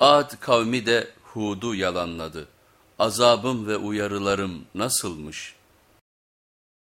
Ad kavmi de Hud'u yalanladı. Azabım ve uyarılarım nasılmış?''